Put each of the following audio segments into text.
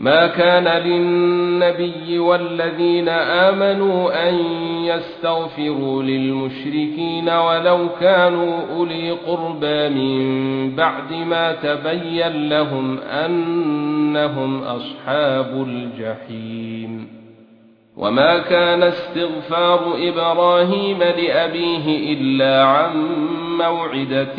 ما كان للنبي والذين آمنوا أن يستغفروا للمشركين ولو كانوا أولي قربى من بعد ما تبين لهم أنهم أصحاب الجحيم. وما كان استغفار إبراهيم لأبيه إلا عن موعدة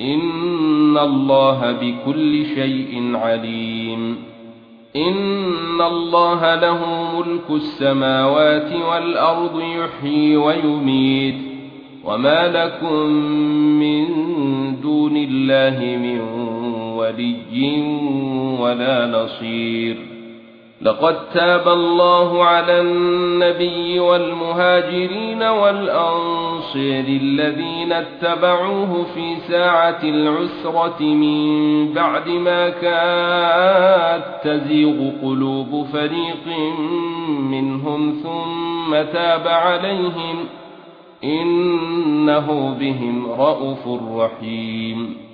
ان الله بكل شيء عليم ان الله له ملك السماوات والارض يحيي ويميت وما لكم من دون الله من ولي ولا نصير لقد تاب الله على النبي والمهاجرين والأنصير الذين اتبعوه في ساعة العسرة من بعد ما كانت تزيغ قلوب فريق منهم ثم تاب عليهم إنه بهم رءوف رحيم.